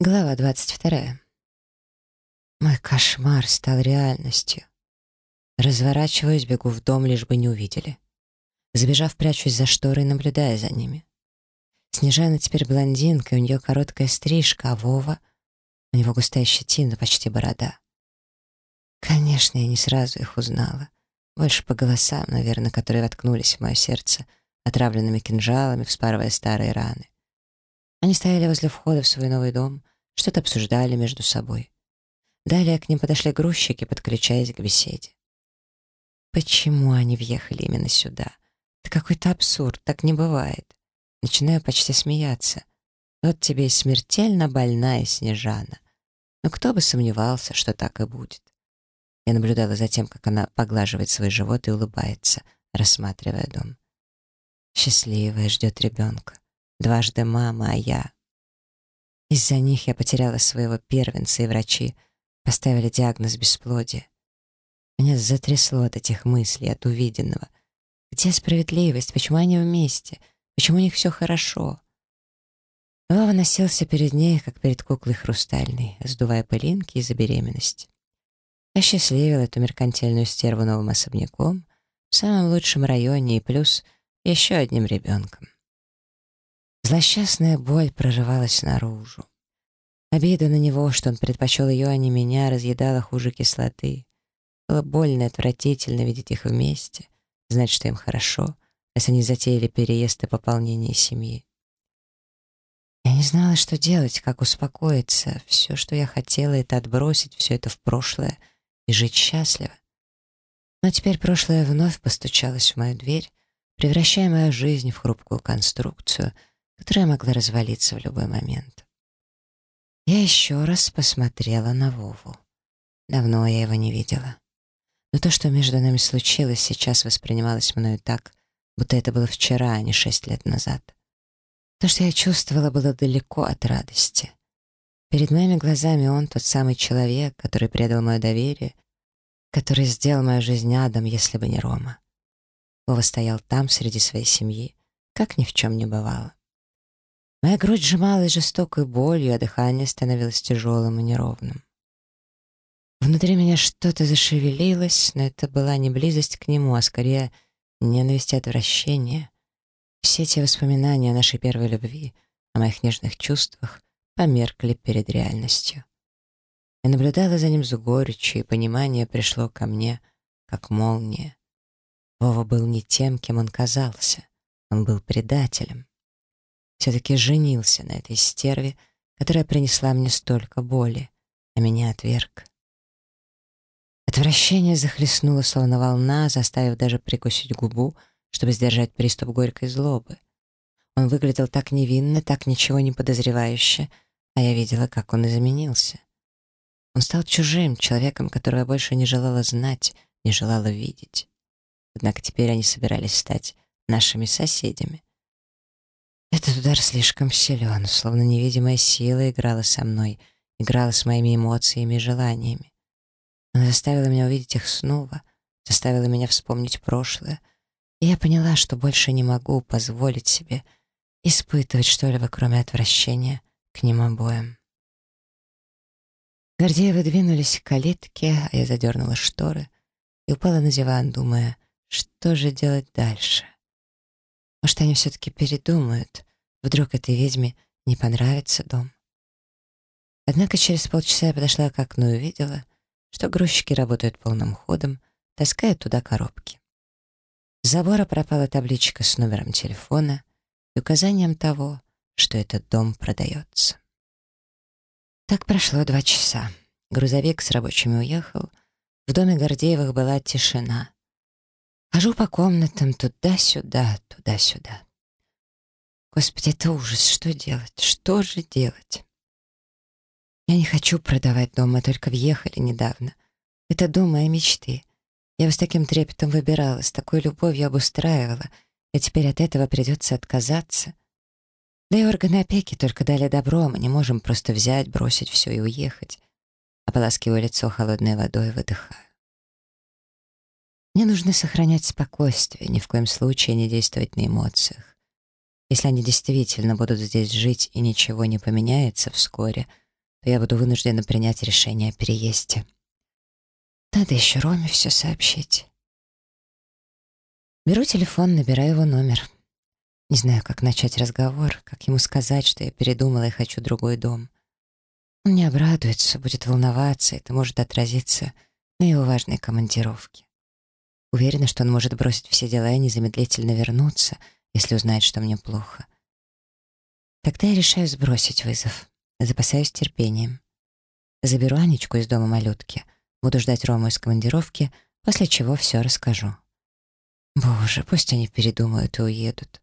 Глава 22. Мой кошмар стал реальностью. Разворачиваюсь, бегу в дом, лишь бы не увидели. Забежав, прячусь за шторой, наблюдая за ними. Снежана теперь блондинка, у нее короткая стрижка, а Вова... У него густая щетина, почти борода. Конечно, я не сразу их узнала. Больше по голосам, наверное, которые воткнулись в мое сердце отравленными кинжалами, вспарывая старые раны. Они стояли возле входа в свой новый дом, что-то обсуждали между собой. Далее к ним подошли грузчики, подключаясь к беседе. Почему они въехали именно сюда? Это какой-то абсурд, так не бывает. Начинаю почти смеяться. Вот тебе и смертельно больная Снежана. Но кто бы сомневался, что так и будет. Я наблюдала за тем, как она поглаживает свой живот и улыбается, рассматривая дом. Счастливая ждет ребенка. Дважды мама, а я... Из-за них я потеряла своего первенца, и врачи поставили диагноз бесплодия. Меня затрясло от этих мыслей, от увиденного. Где справедливость? Почему они вместе? Почему у них все хорошо? Вова носился перед ней, как перед куклой хрустальной, сдувая пылинки из-за беременности. Осчастливил эту меркантильную стерву новым особняком в самом лучшем районе и плюс еще одним ребенком. Злосчастная боль прорывалась наружу. Обида на него, что он предпочел ее, а не меня, разъедала хуже кислоты. Было больно и отвратительно видеть их вместе, знать, что им хорошо, если они затеяли переезд и пополнение семьи. Я не знала, что делать, как успокоиться. Все, что я хотела, это отбросить все это в прошлое и жить счастливо. Но теперь прошлое вновь постучалось в мою дверь, превращая мою жизнь в хрупкую конструкцию — которая могла развалиться в любой момент. Я еще раз посмотрела на Вову. Давно я его не видела. Но то, что между нами случилось, сейчас воспринималось мною так, будто это было вчера, а не шесть лет назад. То, что я чувствовала, было далеко от радости. Перед моими глазами он тот самый человек, который предал мое доверие, который сделал мою жизнь адом, если бы не Рома. Вова стоял там, среди своей семьи, как ни в чем не бывало. Моя грудь сжималась жестокой болью, а дыхание становилось тяжелым и неровным. Внутри меня что-то зашевелилось, но это была не близость к нему, а скорее ненависть и отвращение. Все те воспоминания о нашей первой любви, о моих нежных чувствах померкли перед реальностью. Я наблюдала за ним с горечью, и понимание пришло ко мне, как молния. Вова был не тем, кем он казался. Он был предателем все-таки женился на этой стерве, которая принесла мне столько боли, а меня отверг. Отвращение захлестнуло, словно волна, заставив даже прикусить губу, чтобы сдержать приступ горькой злобы. Он выглядел так невинно, так ничего не подозревающе, а я видела, как он изменился. Он стал чужим, человеком, которого я больше не желала знать, не желала видеть. Однако теперь они собирались стать нашими соседями. Этот удар слишком силен, словно невидимая сила играла со мной, играла с моими эмоциями и желаниями. Она заставила меня увидеть их снова, заставила меня вспомнить прошлое, и я поняла, что больше не могу позволить себе испытывать что-либо, кроме отвращения к ним обоим. Гордеевы двинулись к калитке, а я задернула шторы и упала на диван, думая, что же делать дальше. Может, они все-таки передумают. Вдруг этой ведьме не понравится дом. Однако через полчаса я подошла к окну и увидела, что грузчики работают полным ходом, таскают туда коробки. С забора пропала табличка с номером телефона и указанием того, что этот дом продается. Так прошло два часа. Грузовик с рабочими уехал. В доме Гордеевых была тишина. Хожу по комнатам туда-сюда, туда-сюда. Господи, это ужас. Что делать? Что же делать? Я не хочу продавать дом, мы только въехали недавно. Это дом моей мечты. Я его с таким трепетом выбирала, с такой любовью обустраивала, и теперь от этого придется отказаться. Да и органы опеки только дали добро, а мы не можем просто взять, бросить все и уехать. Ополаскиваю лицо холодной водой выдыхаю. Мне нужно сохранять спокойствие, ни в коем случае не действовать на эмоциях. Если они действительно будут здесь жить и ничего не поменяется вскоре, то я буду вынуждена принять решение о переезде. Надо еще Роме все сообщить. Беру телефон, набираю его номер. Не знаю, как начать разговор, как ему сказать, что я передумала и хочу другой дом. Он не обрадуется, будет волноваться, это может отразиться на его важной командировке. Уверена, что он может бросить все дела и незамедлительно вернуться, если узнает, что мне плохо. Тогда я решаю сбросить вызов. Запасаюсь терпением. Заберу Анечку из дома малютки, буду ждать Рому из командировки, после чего все расскажу. Боже, пусть они передумают и уедут.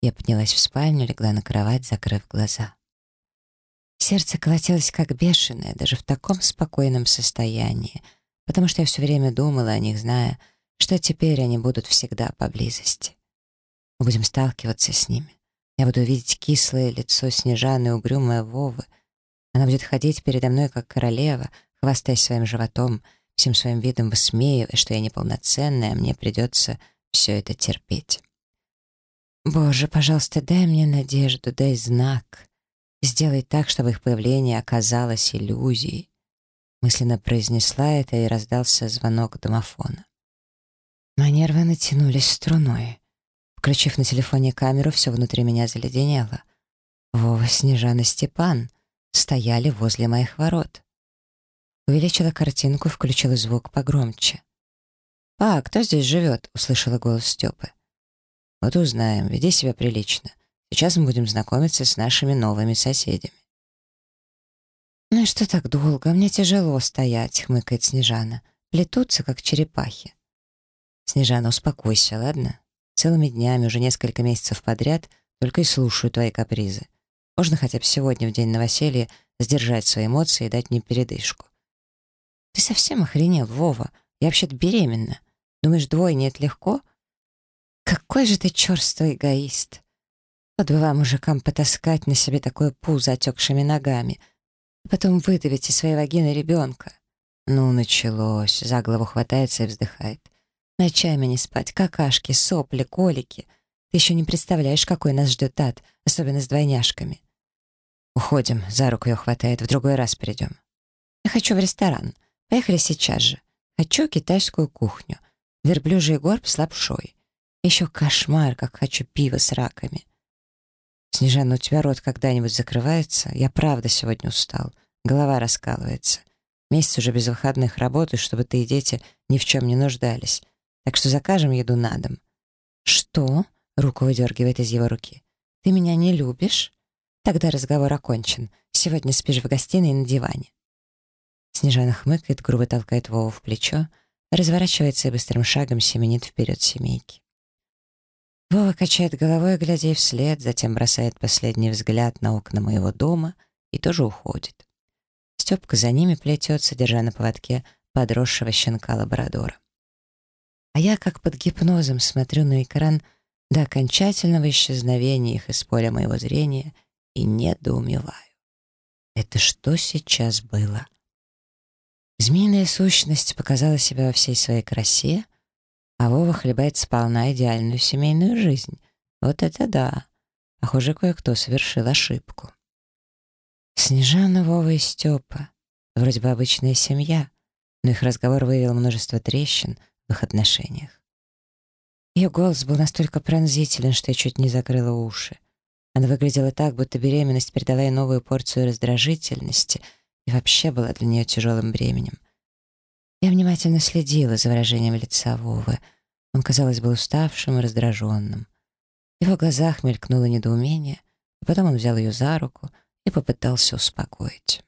Я поднялась в спальню, легла на кровать, закрыв глаза. Сердце колотилось как бешеное, даже в таком спокойном состоянии, потому что я все время думала о них, зная, что теперь они будут всегда поблизости. Мы будем сталкиваться с ними. Я буду видеть кислое лицо Снежаны угрюмое Вовы. Она будет ходить передо мной, как королева, хвастаясь своим животом, всем своим видом высмеивая, что я неполноценная, а мне придется все это терпеть. Боже, пожалуйста, дай мне надежду, дай знак. Сделай так, чтобы их появление оказалось иллюзией. Мысленно произнесла это и раздался звонок домофона. Мои нервы натянулись струной. Включив на телефоне камеру, все внутри меня заледенело. Вова, Снежана, Степан стояли возле моих ворот. Увеличила картинку, включила звук погромче. «А, кто здесь живет?» — услышала голос Степы. «Вот узнаем. Веди себя прилично. Сейчас мы будем знакомиться с нашими новыми соседями». «Ну и что так долго? Мне тяжело стоять», — хмыкает Снежана. «Плетутся, как черепахи». «Снежана, успокойся, ладно? Целыми днями, уже несколько месяцев подряд, только и слушаю твои капризы. Можно хотя бы сегодня, в день новоселья, сдержать свои эмоции и дать мне передышку». «Ты совсем охренел, Вова? Я вообще-то беременна. Думаешь, двойне это легко?» «Какой же ты черствый эгоист!» Вот бы вам, мужикам, потаскать на себе такое пузо отекшими ногами, а потом выдавить из своей вагины ребенка. Ну, началось. За голову хватается и вздыхает. Ночами не спать, какашки, сопли, колики. Ты еще не представляешь, какой нас ждет ад, особенно с двойняшками. Уходим, за руку ее хватает, в другой раз придем. Я хочу в ресторан. Поехали сейчас же. Хочу китайскую кухню. Верблюжий горб с лапшой. Еще кошмар, как хочу пива с раками. Снежана, у тебя рот когда-нибудь закрывается? Я правда сегодня устал. Голова раскалывается. Месяц уже без выходных работаю, чтобы ты и дети ни в чем не нуждались. Так что закажем еду на дом». «Что?» — руку выдергивает из его руки. «Ты меня не любишь?» «Тогда разговор окончен. Сегодня спишь в гостиной на диване». Снежана хмыкает, грубо толкает Вову в плечо, разворачивается и быстрым шагом семенит вперед семейки. Вова качает головой, глядя ей вслед, затем бросает последний взгляд на окна моего дома и тоже уходит. Степка за ними плетется, держа на поводке подросшего щенка-лабрадора. А я, как под гипнозом, смотрю на экран до окончательного исчезновения их из поля моего зрения и недоумеваю. Это что сейчас было? Змеиная сущность показала себя во всей своей красе, а Вова хлебает сполна идеальную семейную жизнь. Вот это да! Похоже, кое-кто совершил ошибку. Снежана, Вова и Степа. Вроде бы обычная семья, но их разговор выявил множество трещин — в их отношениях. Ее голос был настолько пронзителен, что я чуть не закрыла уши. Она выглядела так, будто беременность передала ей новую порцию раздражительности и вообще была для нее тяжелым бременем. Я внимательно следила за выражением лица Вовы. Он, казалось, был уставшим и раздраженным. В его глазах мелькнуло недоумение, а потом он взял ее за руку и попытался успокоить.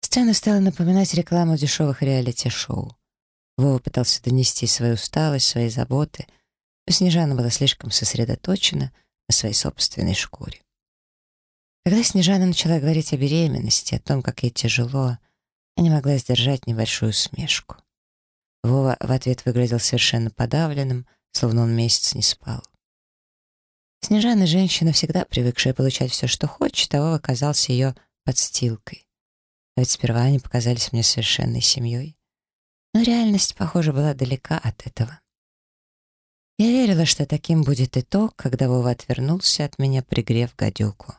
Сцена стала напоминать рекламу дешевых реалити-шоу. Вова пытался донести свою усталость, свои заботы, но Снежана была слишком сосредоточена на своей собственной шкуре. Когда Снежана начала говорить о беременности, о том, как ей тяжело, я не могла сдержать небольшую смешку. Вова в ответ выглядел совершенно подавленным, словно он месяц не спал. Снежана — женщина, всегда привыкшая получать все, что хочет, а Вова казался ее подстилкой. А ведь сперва они показались мне совершенной семьей. Но реальность, похоже, была далека от этого. Я верила, что таким будет итог, когда Вова отвернулся от меня, пригрев гадюку.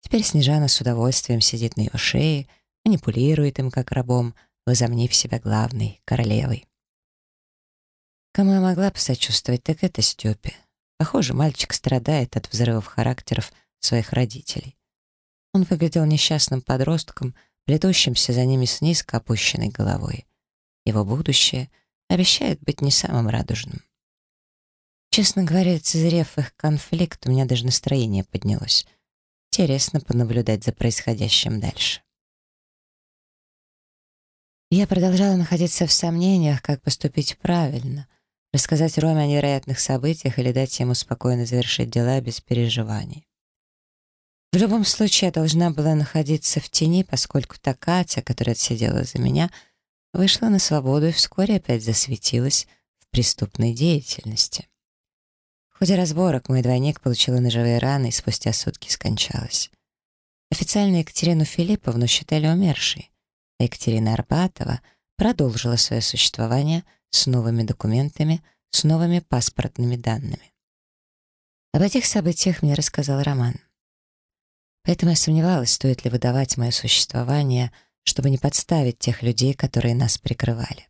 Теперь Снежана с удовольствием сидит на его шее, манипулирует им как рабом, возомнив себя главной, королевой. Кому я могла посочувствовать, так это Степе. Похоже, мальчик страдает от взрывов характеров своих родителей. Он выглядел несчастным подростком, плетущимся за ними с низко опущенной головой. Его будущее обещает быть не самым радужным. Честно говоря, лицезрев их конфликт, у меня даже настроение поднялось. Интересно понаблюдать за происходящим дальше. Я продолжала находиться в сомнениях, как поступить правильно. Рассказать Роме о невероятных событиях или дать ему спокойно завершить дела без переживаний. В любом случае, я должна была находиться в тени, поскольку та Катя, которая отсидела за меня, вышла на свободу и вскоре опять засветилась в преступной деятельности. В ходе разборок мой двойник получила ножевые раны и спустя сутки скончалась. Официально Екатерину Филипповну считали умершей, Екатерина Арбатова продолжила свое существование с новыми документами, с новыми паспортными данными. Об этих событиях мне рассказал Роман. Поэтому я сомневалась, стоит ли выдавать мое существование, чтобы не подставить тех людей, которые нас прикрывали.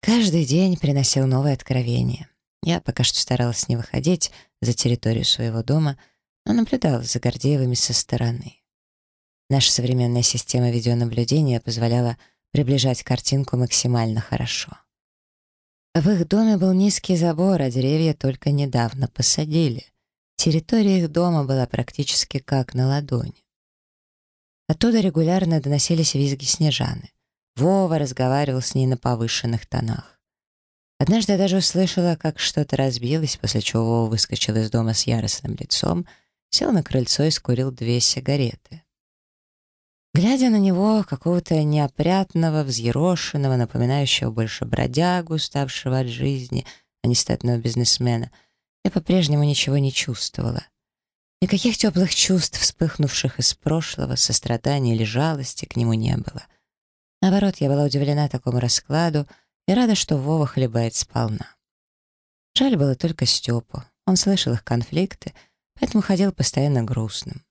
Каждый день приносил новые откровения. Я пока что старалась не выходить за территорию своего дома, но наблюдала за Гордеевыми со стороны. Наша современная система видеонаблюдения позволяла приближать картинку максимально хорошо. В их доме был низкий забор, а деревья только недавно посадили. Территория их дома была практически как на ладони. Оттуда регулярно доносились визги Снежаны. Вова разговаривал с ней на повышенных тонах. Однажды я даже услышала, как что-то разбилось, после чего Вова выскочил из дома с яростным лицом, сел на крыльцо и скурил две сигареты. Глядя на него, какого-то неопрятного, взъерошенного, напоминающего больше бродягу, уставшего от жизни, а не статного бизнесмена, я по-прежнему ничего не чувствовала. Никаких теплых чувств, вспыхнувших из прошлого, сострадания или жалости к нему не было. Наоборот, я была удивлена такому раскладу и рада, что Вова хлебает сполна. Жаль было только Степу. Он слышал их конфликты, поэтому ходил постоянно грустным.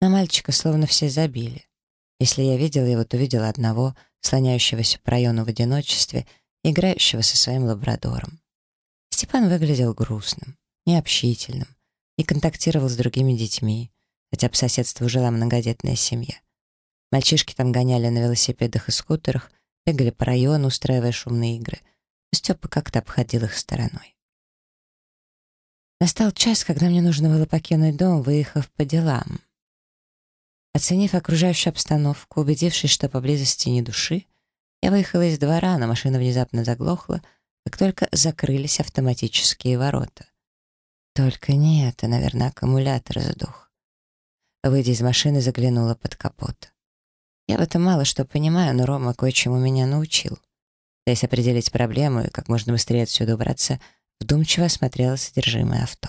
На мальчика словно все забили. Если я видела его, то видела одного, слоняющегося по району в одиночестве, играющего со своим лабрадором. Степан выглядел грустным, необщительным и контактировал с другими детьми, хотя по соседству жила многодетная семья. Мальчишки там гоняли на велосипедах и скутерах, бегали по району, устраивая шумные игры. Степа как-то обходил их стороной. Настал час, когда мне нужно было покинуть дом, выехав по делам. Оценив окружающую обстановку, убедившись, что поблизости ни души, я выехала из двора, но машина внезапно заглохла, как только закрылись автоматические ворота. Только не это, наверное, аккумулятор задух. Выйдя из машины, заглянула под капот. Я в этом мало что понимаю, но Рома кое-чему меня научил. Пытаясь определить проблему и как можно быстрее отсюда убраться, вдумчиво осмотрела содержимое авто.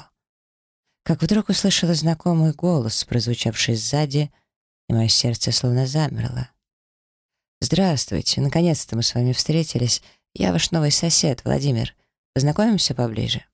Как вдруг услышала знакомый голос, прозвучавший сзади — и мое сердце словно замерло. «Здравствуйте, наконец-то мы с вами встретились. Я ваш новый сосед, Владимир. Познакомимся поближе?»